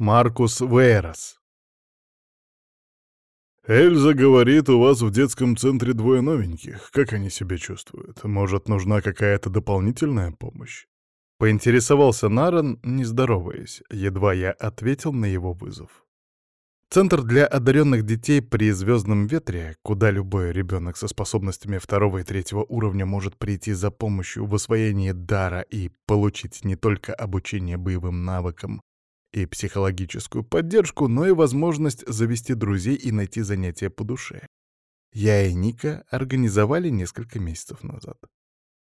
Маркус Вейрос. «Эльза говорит, у вас в детском центре двое новеньких. Как они себя чувствуют? Может, нужна какая-то дополнительная помощь?» Поинтересовался Наран, не здороваясь, едва я ответил на его вызов. Центр для одаренных детей при звездном ветре, куда любой ребенок со способностями второго и третьего уровня может прийти за помощью в освоении дара и получить не только обучение боевым навыкам, и психологическую поддержку, но и возможность завести друзей и найти занятия по душе. Я и Ника организовали несколько месяцев назад.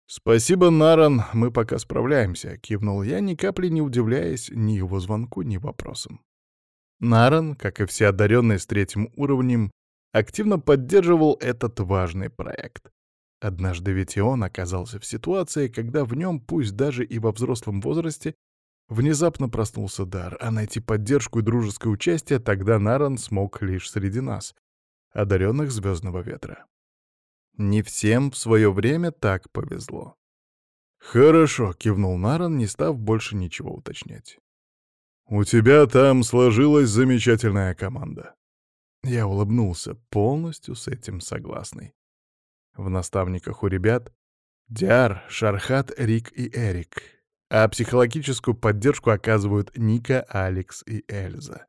«Спасибо, Наран, мы пока справляемся», — кивнул я, ни капли не удивляясь ни его звонку, ни вопросам. Наран, как и все одаренные с третьим уровнем, активно поддерживал этот важный проект. Однажды ведь и он оказался в ситуации, когда в нем, пусть даже и во взрослом возрасте, Внезапно проснулся дар, а найти поддержку и дружеское участие тогда Наран смог лишь среди нас, одаренных звездного ветра. Не всем в свое время так повезло. «Хорошо», — кивнул Наран, не став больше ничего уточнять. «У тебя там сложилась замечательная команда». Я улыбнулся, полностью с этим согласный. В наставниках у ребят — Диар, Шархат, Рик и Эрик а психологическую поддержку оказывают Ника, Алекс и Эльза.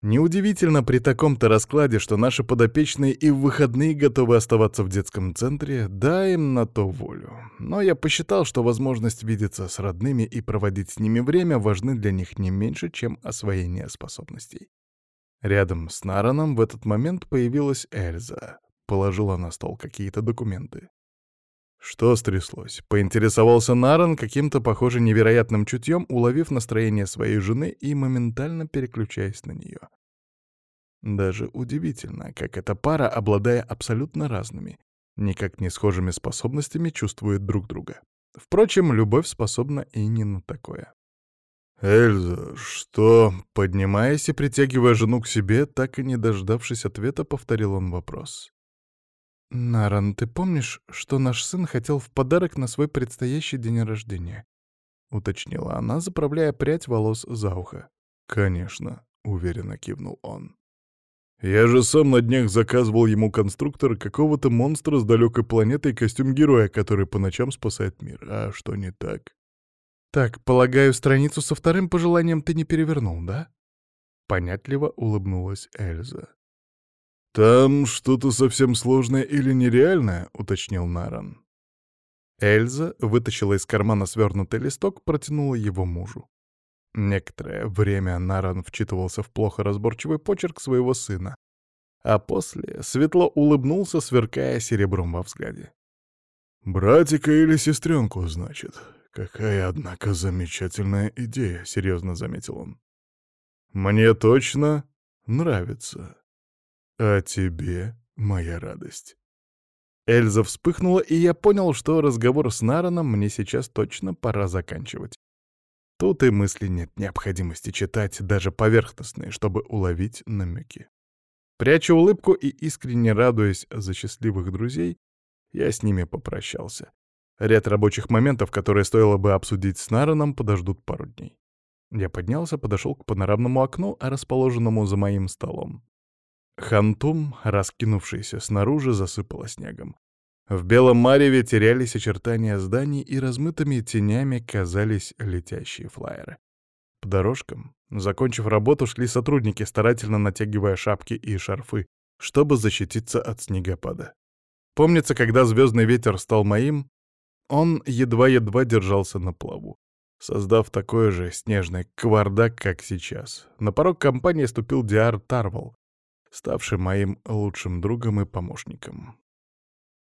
Неудивительно при таком-то раскладе, что наши подопечные и в выходные готовы оставаться в детском центре, дай им на то волю. Но я посчитал, что возможность видеться с родными и проводить с ними время важны для них не меньше, чем освоение способностей. Рядом с Нараном в этот момент появилась Эльза. Положила на стол какие-то документы. Что стряслось? Поинтересовался Наран каким-то, похоже, невероятным чутьем, уловив настроение своей жены и моментально переключаясь на нее. Даже удивительно, как эта пара, обладая абсолютно разными, никак не схожими способностями, чувствует друг друга. Впрочем, любовь способна и не на такое. «Эльза, что?» Поднимаясь и притягивая жену к себе, так и не дождавшись ответа, повторил он вопрос. «Наран, ты помнишь, что наш сын хотел в подарок на свой предстоящий день рождения?» — уточнила она, заправляя прядь волос за ухо. «Конечно», — уверенно кивнул он. «Я же сам на днях заказывал ему конструктор какого-то монстра с далекой планеты и костюм героя, который по ночам спасает мир. А что не так?» «Так, полагаю, страницу со вторым пожеланием ты не перевернул, да?» Понятливо улыбнулась Эльза. «Там что-то совсем сложное или нереальное?» — уточнил Наран. Эльза вытащила из кармана свернутый листок, протянула его мужу. Некоторое время Наран вчитывался в плохо разборчивый почерк своего сына, а после светло улыбнулся, сверкая серебром во взгляде. «Братика или сестренку, значит? Какая, однако, замечательная идея», — серьезно заметил он. «Мне точно нравится». «А тебе моя радость». Эльза вспыхнула, и я понял, что разговор с Нараном мне сейчас точно пора заканчивать. Тут и мысли нет необходимости читать, даже поверхностные, чтобы уловить намеки. Пряча улыбку и искренне радуясь за счастливых друзей, я с ними попрощался. Ряд рабочих моментов, которые стоило бы обсудить с Нараном, подождут пару дней. Я поднялся, подошел к панорамному окну, расположенному за моим столом. Хантум, раскинувшийся снаружи, засыпало снегом. В белом мареве терялись очертания зданий, и размытыми тенями казались летящие флайеры. По дорожкам, закончив работу, шли сотрудники, старательно натягивая шапки и шарфы, чтобы защититься от снегопада. Помнится, когда звездный ветер стал моим, он едва-едва держался на плаву, создав такой же снежный квардак, как сейчас. На порог компании ступил Диар Тарвал, ставший моим лучшим другом и помощником.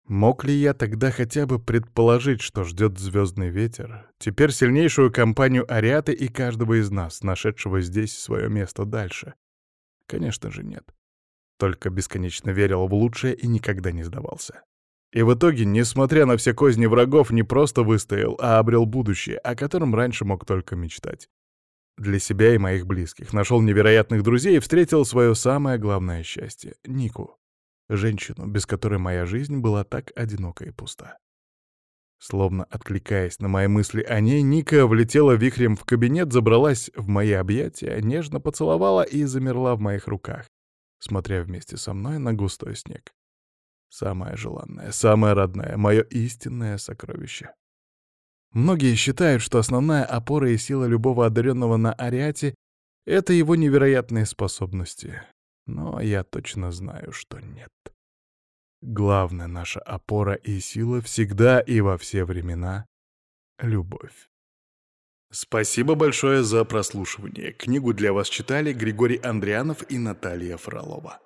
Мог ли я тогда хотя бы предположить, что ждет звездный ветер, теперь сильнейшую компанию Ариаты и каждого из нас, нашедшего здесь свое место дальше? Конечно же нет. Только бесконечно верил в лучшее и никогда не сдавался. И в итоге, несмотря на все козни врагов, не просто выстоял, а обрел будущее, о котором раньше мог только мечтать для себя и моих близких, нашел невероятных друзей и встретил свое самое главное счастье — Нику, женщину, без которой моя жизнь была так одинока и пуста. Словно откликаясь на мои мысли о ней, Ника влетела вихрем в кабинет, забралась в мои объятия, нежно поцеловала и замерла в моих руках, смотря вместе со мной на густой снег. Самое желанное, самое родное, мое истинное сокровище. Многие считают, что основная опора и сила любого одаренного на Ариате — это его невероятные способности. Но я точно знаю, что нет. Главная наша опора и сила всегда и во все времена — любовь. Спасибо большое за прослушивание. Книгу для вас читали Григорий Андрианов и Наталья Фролова.